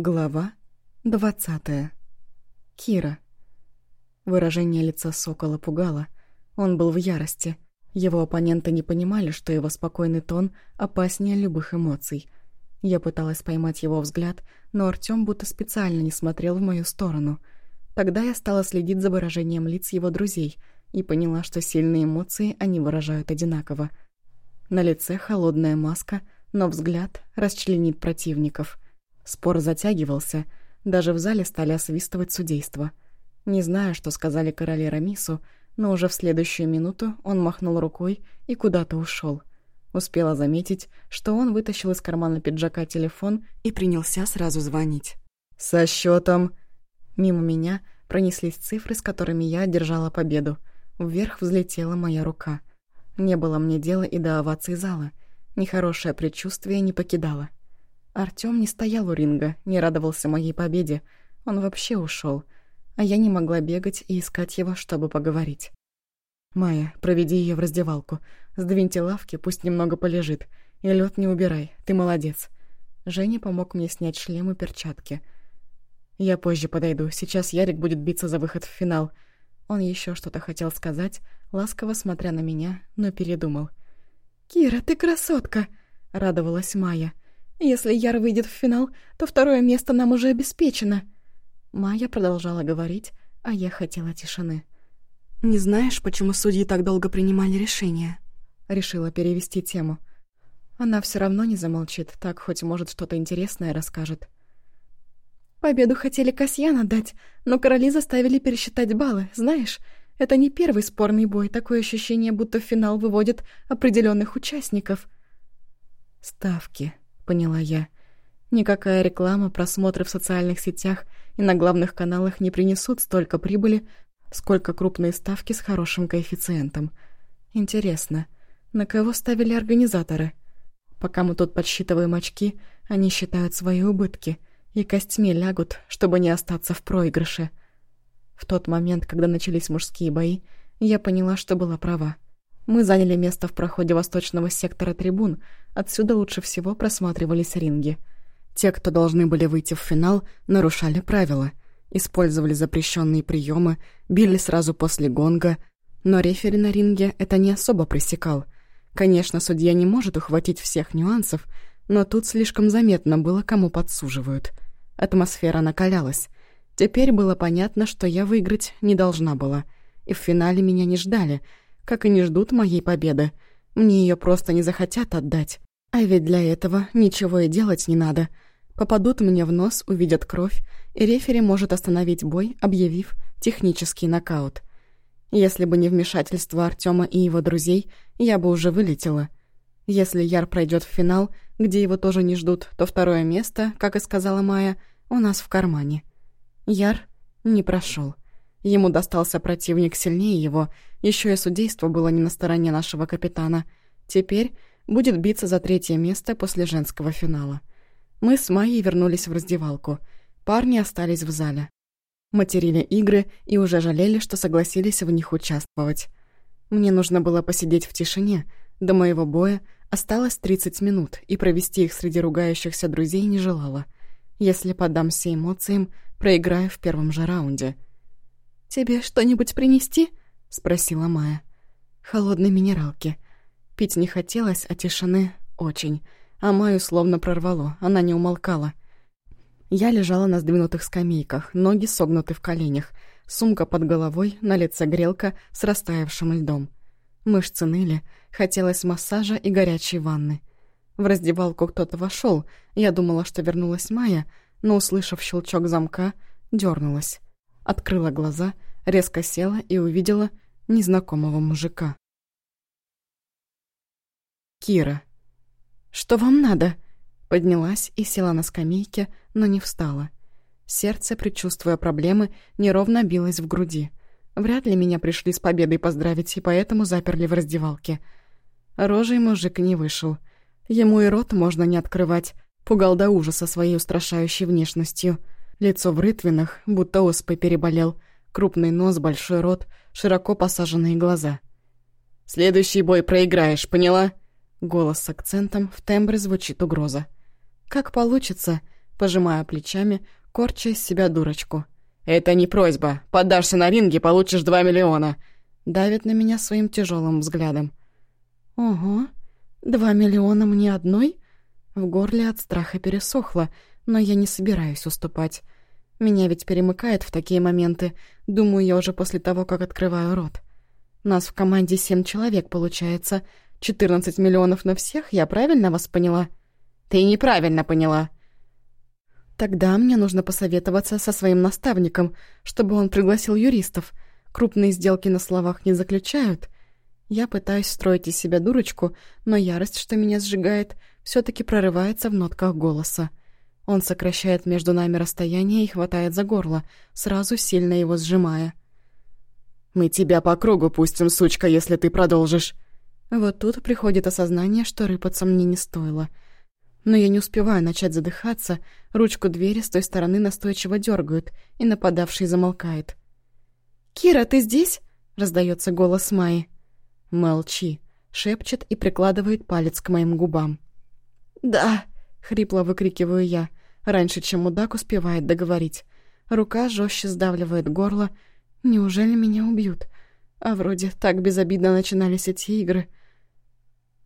Глава двадцатая. Кира. Выражение лица Сокола пугало. Он был в ярости. Его оппоненты не понимали, что его спокойный тон опаснее любых эмоций. Я пыталась поймать его взгляд, но Артём будто специально не смотрел в мою сторону. Тогда я стала следить за выражением лиц его друзей и поняла, что сильные эмоции они выражают одинаково. На лице холодная маска, но взгляд расчленит противников — Спор затягивался, даже в зале стали освистывать судейство. Не знаю, что сказали короли Рамису, но уже в следующую минуту он махнул рукой и куда-то ушел. Успела заметить, что он вытащил из кармана пиджака телефон и принялся сразу звонить. «Со счетом. Мимо меня пронеслись цифры, с которыми я одержала победу. Вверх взлетела моя рука. Не было мне дела и до овации зала. Нехорошее предчувствие не покидало. Артём не стоял у ринга, не радовался моей победе. Он вообще ушёл, а я не могла бегать и искать его, чтобы поговорить. «Майя, проведи её в раздевалку. Сдвиньте лавки, пусть немного полежит. И лёд не убирай, ты молодец». Женя помог мне снять шлем и перчатки. «Я позже подойду, сейчас Ярик будет биться за выход в финал». Он ещё что-то хотел сказать, ласково смотря на меня, но передумал. «Кира, ты красотка!» — радовалась Майя. Если Яр выйдет в финал, то второе место нам уже обеспечено». Майя продолжала говорить, а я хотела тишины. «Не знаешь, почему судьи так долго принимали решение?» Решила перевести тему. Она все равно не замолчит, так хоть может что-то интересное расскажет. «Победу хотели Касьяна дать, но короли заставили пересчитать баллы, знаешь? Это не первый спорный бой, такое ощущение, будто в финал выводят определенных участников». «Ставки», поняла я. Никакая реклама, просмотры в социальных сетях и на главных каналах не принесут столько прибыли, сколько крупные ставки с хорошим коэффициентом. Интересно, на кого ставили организаторы? Пока мы тут подсчитываем очки, они считают свои убытки и костьми лягут, чтобы не остаться в проигрыше. В тот момент, когда начались мужские бои, я поняла, что была права. Мы заняли место в проходе восточного сектора трибун, отсюда лучше всего просматривались ринги. Те, кто должны были выйти в финал, нарушали правила, использовали запрещенные приемы, били сразу после гонга, но рефери на ринге это не особо пресекал. Конечно, судья не может ухватить всех нюансов, но тут слишком заметно было, кому подсуживают. Атмосфера накалялась. Теперь было понятно, что я выиграть не должна была, и в финале меня не ждали — как и не ждут моей победы. Мне ее просто не захотят отдать. А ведь для этого ничего и делать не надо. Попадут мне в нос, увидят кровь, и рефери может остановить бой, объявив технический нокаут. Если бы не вмешательство Артема и его друзей, я бы уже вылетела. Если Яр пройдет в финал, где его тоже не ждут, то второе место, как и сказала Майя, у нас в кармане. Яр не прошел. Ему достался противник сильнее его, еще и судейство было не на стороне нашего капитана. Теперь будет биться за третье место после женского финала. Мы с Майей вернулись в раздевалку. Парни остались в зале. Материли игры и уже жалели, что согласились в них участвовать. Мне нужно было посидеть в тишине. До моего боя осталось 30 минут, и провести их среди ругающихся друзей не желала. Если поддамся эмоциям, проиграю в первом же раунде — «Тебе что-нибудь принести?» — спросила Майя. «Холодной минералки. Пить не хотелось, а тишины очень. А Майю словно прорвало, она не умолкала. Я лежала на сдвинутых скамейках, ноги согнуты в коленях, сумка под головой, на лице грелка с растаявшим льдом. Мышцы ныли, хотелось массажа и горячей ванны. В раздевалку кто-то вошел. Я думала, что вернулась Майя, но, услышав щелчок замка, дернулась открыла глаза, резко села и увидела незнакомого мужика. «Кира». «Что вам надо?» Поднялась и села на скамейке, но не встала. Сердце, предчувствуя проблемы, неровно билось в груди. Вряд ли меня пришли с победой поздравить, и поэтому заперли в раздевалке. Рожей мужик не вышел. Ему и рот можно не открывать. Пугал до ужаса своей устрашающей внешностью. Лицо в рытвинах, будто оспой переболел. Крупный нос, большой рот, широко посаженные глаза. «Следующий бой проиграешь, поняла?» Голос с акцентом, в тембре звучит угроза. «Как получится?» пожимая плечами, корча из себя дурочку. «Это не просьба. Подашься на ринге, получишь два миллиона!» Давит на меня своим тяжелым взглядом. «Ого, два миллиона мне одной?» В горле от страха пересохло, но я не собираюсь уступать. Меня ведь перемыкает в такие моменты, думаю я уже после того, как открываю рот. Нас в команде семь человек, получается. Четырнадцать миллионов на всех, я правильно вас поняла? Ты неправильно поняла. Тогда мне нужно посоветоваться со своим наставником, чтобы он пригласил юристов. Крупные сделки на словах не заключают. Я пытаюсь строить из себя дурочку, но ярость, что меня сжигает, все таки прорывается в нотках голоса. Он сокращает между нами расстояние и хватает за горло, сразу сильно его сжимая. «Мы тебя по кругу пустим, сучка, если ты продолжишь!» Вот тут приходит осознание, что рыпаться мне не стоило. Но я не успеваю начать задыхаться, ручку двери с той стороны настойчиво дергают, и нападавший замолкает. «Кира, ты здесь?» — раздается голос Майи. «Молчи», — шепчет и прикладывает палец к моим губам. «Да», — хрипло выкрикиваю я, раньше, чем мудак успевает договорить. Рука жестче сдавливает горло. Неужели меня убьют? А вроде так безобидно начинались эти игры.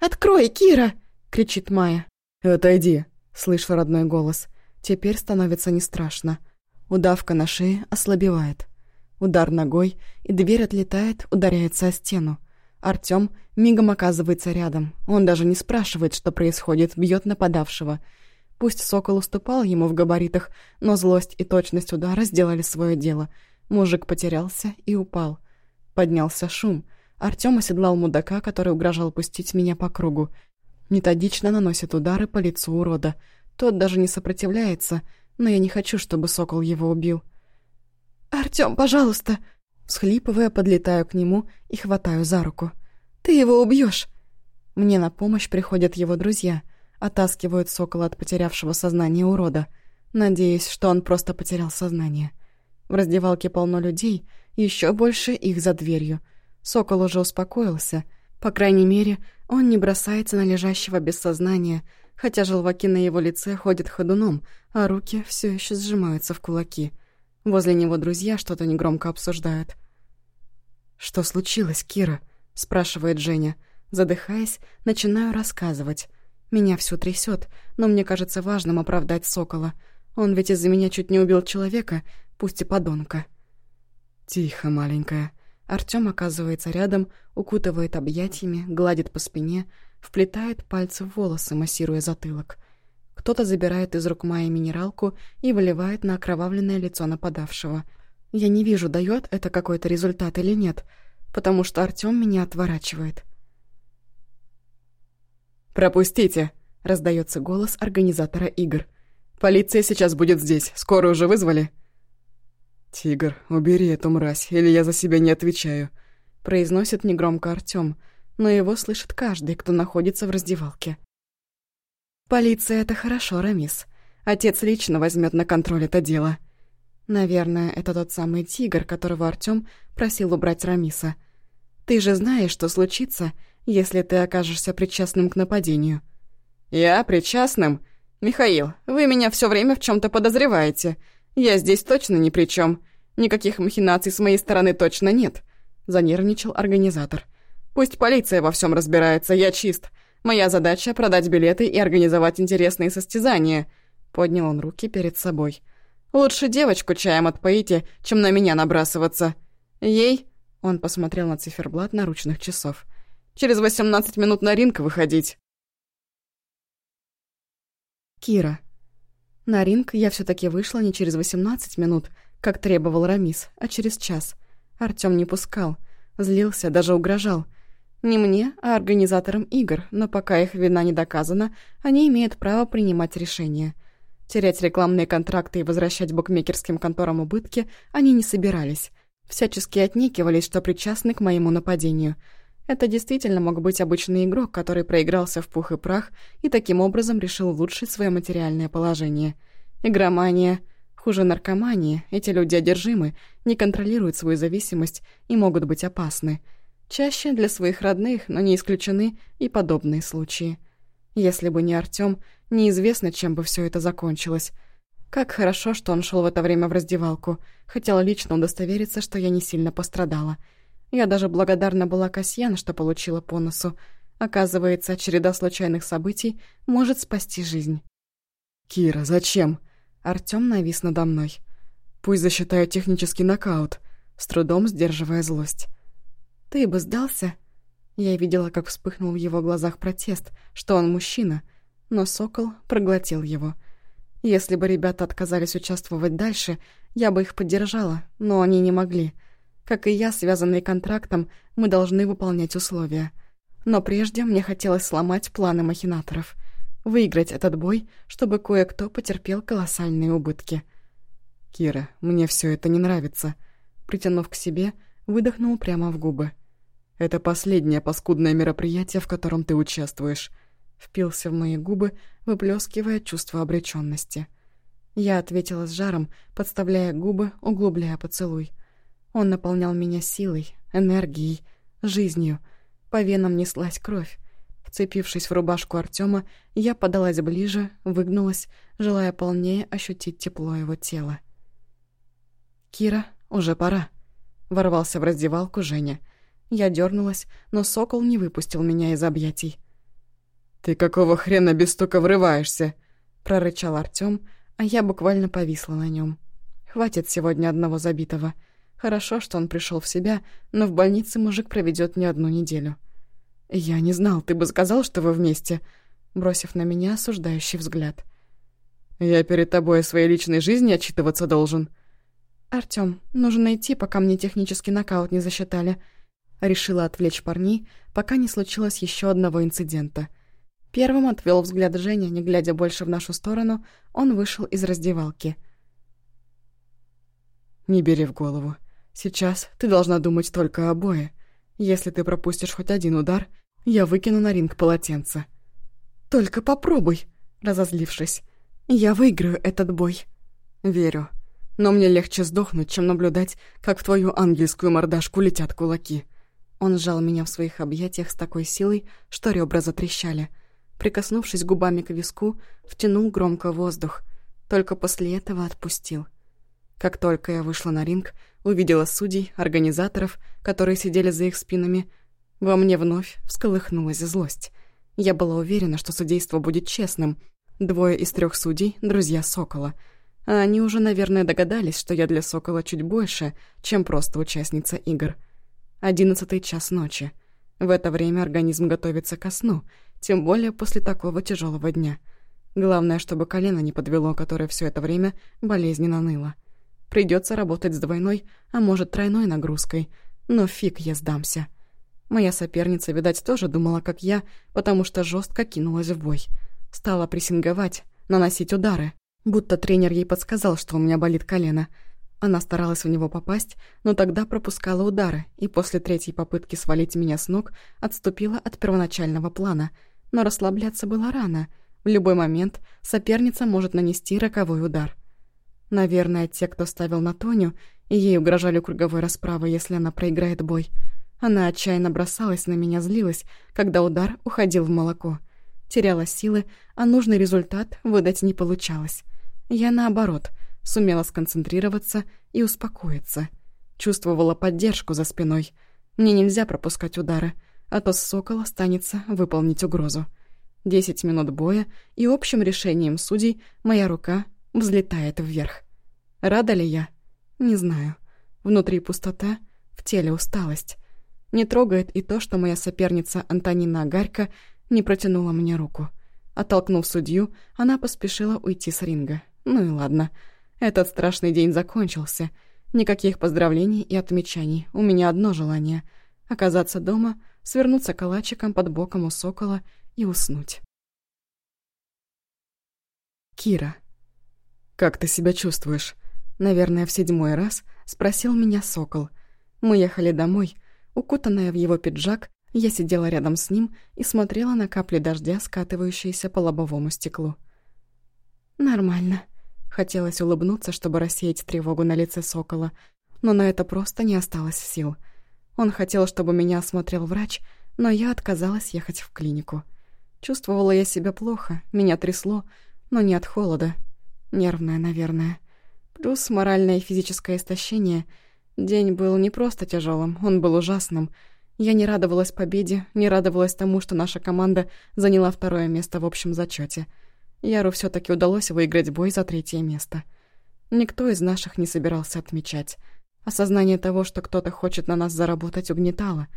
«Открой, Кира!» — кричит Майя. «Отойди!» — слышу родной голос. Теперь становится не страшно. Удавка на шее ослабевает. Удар ногой, и дверь отлетает, ударяется о стену. Артём мигом оказывается рядом. Он даже не спрашивает, что происходит, бьет нападавшего. Пусть Сокол уступал ему в габаритах, но злость и точность удара сделали свое дело. Мужик потерялся и упал. Поднялся шум. Артём оседлал мудака, который угрожал пустить меня по кругу. Методично наносит удары по лицу урода. Тот даже не сопротивляется, но я не хочу, чтобы Сокол его убил. «Артём, пожалуйста!» Схлипывая, подлетаю к нему и хватаю за руку. «Ты его убьешь! Мне на помощь приходят его друзья, оттаскивают сокола от потерявшего сознание урода. Надеюсь, что он просто потерял сознание. В раздевалке полно людей, еще больше их за дверью. Сокол уже успокоился. По крайней мере, он не бросается на лежащего без сознания, хотя желваки на его лице ходят ходуном, а руки все еще сжимаются в кулаки — Возле него друзья что-то негромко обсуждают. «Что случилось, Кира?» — спрашивает Женя. Задыхаясь, начинаю рассказывать. Меня всё трясёт, но мне кажется важным оправдать Сокола. Он ведь из-за меня чуть не убил человека, пусть и подонка. «Тихо, маленькая». Артём оказывается рядом, укутывает объятиями, гладит по спине, вплетает пальцы в волосы, массируя затылок. Кто-то забирает из рук Майи минералку и выливает на окровавленное лицо нападавшего. Я не вижу, дает это какой-то результат или нет, потому что Артём меня отворачивает. «Пропустите!» — раздается голос организатора игр. «Полиция сейчас будет здесь. Скоро уже вызвали?» «Тигр, убери эту мразь, или я за себя не отвечаю», — произносит негромко Артём, но его слышит каждый, кто находится в раздевалке. «Полиция — это хорошо, Рамис. Отец лично возьмет на контроль это дело». Наверное, это тот самый тигр, которого Артём просил убрать Рамиса. «Ты же знаешь, что случится, если ты окажешься причастным к нападению». «Я причастным? Михаил, вы меня все время в чем то подозреваете. Я здесь точно ни при чем. Никаких махинаций с моей стороны точно нет», — занервничал организатор. «Пусть полиция во всем разбирается, я чист. Моя задача — продать билеты и организовать интересные состязания». Поднял он руки перед собой. «Лучше девочку чаем отпоите, чем на меня набрасываться. Ей...» Он посмотрел на циферблат наручных часов. «Через восемнадцать минут на ринг выходить». Кира. На ринг я все таки вышла не через восемнадцать минут, как требовал Рамис, а через час. Артём не пускал. Злился, даже угрожал — не мне, а организаторам игр, но пока их вина не доказана, они имеют право принимать решения. Терять рекламные контракты и возвращать букмекерским конторам убытки они не собирались. Всячески отнекивались, что причастны к моему нападению. Это действительно мог быть обычный игрок, который проигрался в пух и прах и таким образом решил улучшить свое материальное положение. Игромания... Хуже наркомании, эти люди одержимы, не контролируют свою зависимость и могут быть опасны. Чаще для своих родных, но не исключены и подобные случаи. Если бы не Артём, неизвестно, чем бы все это закончилось. Как хорошо, что он шел в это время в раздевалку. Хотела лично удостовериться, что я не сильно пострадала. Я даже благодарна была Касьян, что получила по носу. Оказывается, череда случайных событий может спасти жизнь. «Кира, зачем?» Артём навис надо мной. «Пусть засчитают технический нокаут», с трудом сдерживая злость. «Ты бы сдался?» Я видела, как вспыхнул в его глазах протест, что он мужчина, но сокол проглотил его. Если бы ребята отказались участвовать дальше, я бы их поддержала, но они не могли. Как и я, связанные контрактом, мы должны выполнять условия. Но прежде мне хотелось сломать планы махинаторов. Выиграть этот бой, чтобы кое-кто потерпел колоссальные убытки. «Кира, мне все это не нравится», притянув к себе, выдохнул прямо в губы. «Это последнее паскудное мероприятие, в котором ты участвуешь», впился в мои губы, выплескивая чувство обреченности. Я ответила с жаром, подставляя губы, углубляя поцелуй. Он наполнял меня силой, энергией, жизнью. По венам неслась кровь. Вцепившись в рубашку Артема, я подалась ближе, выгнулась, желая полнее ощутить тепло его тела. «Кира, уже пора», — ворвался в раздевалку Женя. Я дернулась, но сокол не выпустил меня из объятий. «Ты какого хрена без стука врываешься?» — прорычал Артём, а я буквально повисла на нем. «Хватит сегодня одного забитого. Хорошо, что он пришел в себя, но в больнице мужик проведет не одну неделю». «Я не знал, ты бы сказал, что вы вместе», бросив на меня осуждающий взгляд. «Я перед тобой о своей личной жизни отчитываться должен». «Артём, нужно найти, пока мне технический нокаут не засчитали». Решила отвлечь парней, пока не случилось еще одного инцидента. Первым отвел взгляд Женя, не глядя больше в нашу сторону, он вышел из раздевалки. «Не бери в голову. Сейчас ты должна думать только о бое. Если ты пропустишь хоть один удар, я выкину на ринг полотенце». «Только попробуй», разозлившись. «Я выиграю этот бой». «Верю. Но мне легче сдохнуть, чем наблюдать, как в твою ангельскую мордашку летят кулаки». Он сжал меня в своих объятиях с такой силой, что ребра затрещали. Прикоснувшись губами к виску, втянул громко воздух. Только после этого отпустил. Как только я вышла на ринг, увидела судей, организаторов, которые сидели за их спинами, во мне вновь всколыхнулась злость. Я была уверена, что судейство будет честным. Двое из трех судей — друзья Сокола. А они уже, наверное, догадались, что я для Сокола чуть больше, чем просто участница игр. Одиннадцатый час ночи. В это время организм готовится ко сну, тем более после такого тяжелого дня. Главное, чтобы колено не подвело, которое все это время болезненно ныло. Придется работать с двойной, а может тройной нагрузкой. Но фиг я сдамся. Моя соперница, видать, тоже думала, как я, потому что жестко кинулась в бой. Стала прессинговать, наносить удары. Будто тренер ей подсказал, что у меня болит колено. Она старалась в него попасть, но тогда пропускала удары, и после третьей попытки свалить меня с ног отступила от первоначального плана. Но расслабляться было рано. В любой момент соперница может нанести роковой удар. Наверное, те, кто ставил на Тоню, ей угрожали круговой расправой, если она проиграет бой. Она отчаянно бросалась на меня, злилась, когда удар уходил в молоко. Теряла силы, а нужный результат выдать не получалось. Я, наоборот, сумела сконцентрироваться и успокоиться. Чувствовала поддержку за спиной. Мне нельзя пропускать удары, а то сокол останется выполнить угрозу. Десять минут боя, и общим решением судей моя рука взлетает вверх. Рада ли я? Не знаю. Внутри пустота, в теле усталость. Не трогает и то, что моя соперница Антонина Агарько не протянула мне руку. Оттолкнув судью, она поспешила уйти с ринга. Ну и ладно. Этот страшный день закончился. Никаких поздравлений и отмечаний. У меня одно желание — оказаться дома, свернуться калачиком под боком у сокола и уснуть. Кира. «Как ты себя чувствуешь?» Наверное, в седьмой раз спросил меня сокол. Мы ехали домой. Укутанная в его пиджак, я сидела рядом с ним и смотрела на капли дождя, скатывающиеся по лобовому стеклу. «Нормально». Хотелось улыбнуться, чтобы рассеять тревогу на лице сокола, но на это просто не осталось сил. Он хотел, чтобы меня осмотрел врач, но я отказалась ехать в клинику. Чувствовала я себя плохо, меня трясло, но не от холода. Нервная, наверное. Плюс моральное и физическое истощение. День был не просто тяжелым, он был ужасным. Я не радовалась победе, не радовалась тому, что наша команда заняла второе место в общем зачете. Яру все таки удалось выиграть бой за третье место. Никто из наших не собирался отмечать. Осознание того, что кто-то хочет на нас заработать, угнетало.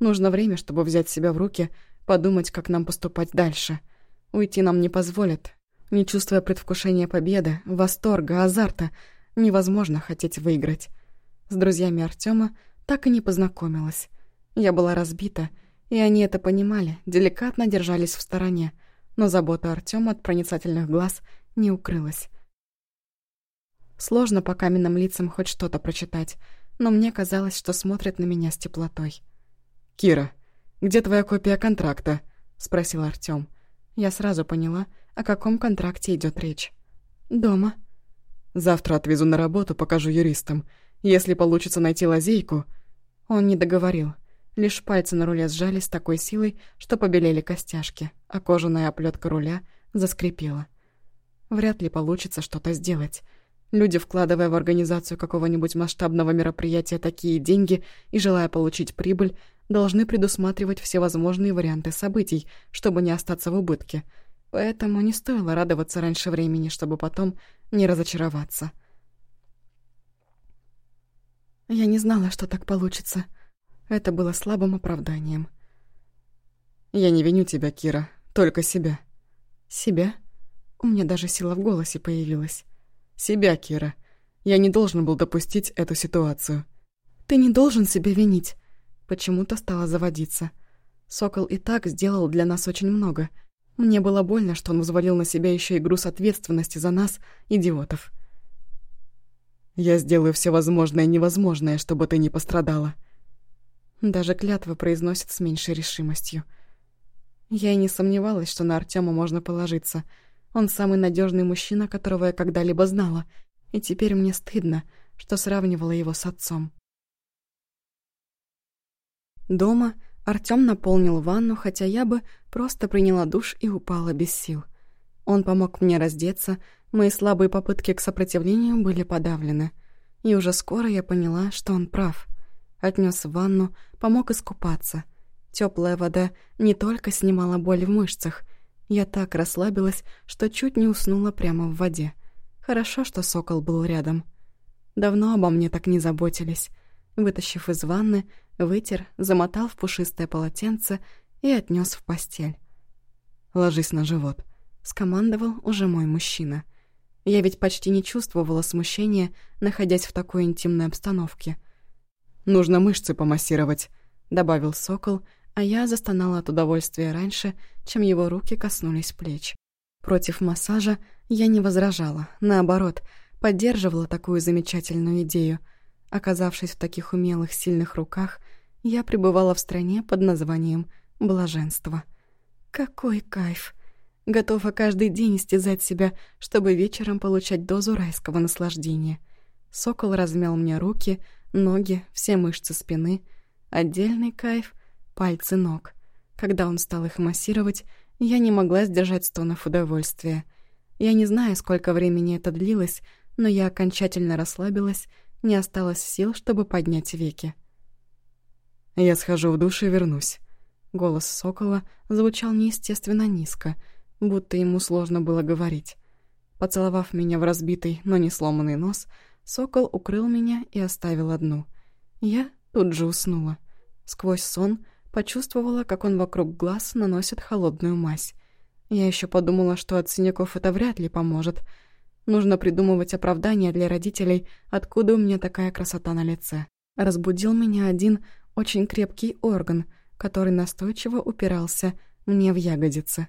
Нужно время, чтобы взять себя в руки, подумать, как нам поступать дальше. Уйти нам не позволят. Не чувствуя предвкушения победы, восторга, азарта, невозможно хотеть выиграть. С друзьями Артема так и не познакомилась. Я была разбита, и они это понимали, деликатно держались в стороне, но забота Артема от проницательных глаз не укрылась. Сложно по каменным лицам хоть что-то прочитать, но мне казалось, что смотрят на меня с теплотой. «Кира, где твоя копия контракта?» — спросил Артём. Я сразу поняла, о каком контракте идет речь. «Дома». «Завтра отвезу на работу, покажу юристам. Если получится найти лазейку...» Он не договорил. Лишь пальцы на руле сжались с такой силой, что побелели костяшки, а кожаная оплетка руля заскрипела. Вряд ли получится что-то сделать. Люди, вкладывая в организацию какого-нибудь масштабного мероприятия такие деньги и желая получить прибыль, должны предусматривать всевозможные варианты событий, чтобы не остаться в убытке. Поэтому не стоило радоваться раньше времени, чтобы потом не разочароваться. Я не знала, что так получится. Это было слабым оправданием. «Я не виню тебя, Кира, только себя». «Себя?» У меня даже сила в голосе появилась. «Себя, Кира. Я не должен был допустить эту ситуацию». «Ты не должен себя винить». Почему-то стала заводиться. Сокол и так сделал для нас очень много. Мне было больно, что он взвалил на себя еще и груз ответственности за нас, идиотов. «Я сделаю все возможное и невозможное, чтобы ты не пострадала», даже клятва произносит с меньшей решимостью. Я и не сомневалась, что на Артема можно положиться. Он самый надежный мужчина, которого я когда-либо знала. И теперь мне стыдно, что сравнивала его с отцом. Дома Артём наполнил ванну, хотя я бы просто приняла душ и упала без сил. Он помог мне раздеться, мои слабые попытки к сопротивлению были подавлены. И уже скоро я поняла, что он прав — Отнес в ванну, помог искупаться. Теплая вода не только снимала боль в мышцах. Я так расслабилась, что чуть не уснула прямо в воде. Хорошо, что сокол был рядом. Давно обо мне так не заботились. Вытащив из ванны, вытер, замотал в пушистое полотенце и отнес в постель. «Ложись на живот», — скомандовал уже мой мужчина. Я ведь почти не чувствовала смущения, находясь в такой интимной обстановке — Нужно мышцы помассировать», — добавил сокол, а я застонала от удовольствия раньше, чем его руки коснулись плеч. Против массажа я не возражала, наоборот, поддерживала такую замечательную идею. Оказавшись в таких умелых, сильных руках, я пребывала в стране под названием «Блаженство». Какой кайф! Готова каждый день истязать себя, чтобы вечером получать дозу райского наслаждения. Сокол размял мне руки — ноги, все мышцы спины. Отдельный кайф — пальцы ног. Когда он стал их массировать, я не могла сдержать стонов удовольствия. Я не знаю, сколько времени это длилось, но я окончательно расслабилась, не осталось сил, чтобы поднять веки. «Я схожу в душ и вернусь». Голос сокола звучал неестественно низко, будто ему сложно было говорить. Поцеловав меня в разбитый, но не сломанный нос, Сокол укрыл меня и оставил одну. Я тут же уснула. Сквозь сон почувствовала, как он вокруг глаз наносит холодную мазь. Я еще подумала, что от синяков это вряд ли поможет. Нужно придумывать оправдания для родителей, откуда у меня такая красота на лице. Разбудил меня один очень крепкий орган, который настойчиво упирался мне в ягодицы.